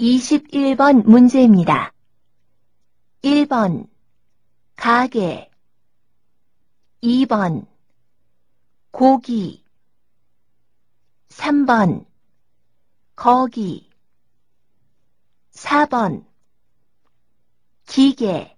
21번 문제입니다. 1번 가게. 2번 고기. 3번 거기. 4번 기계.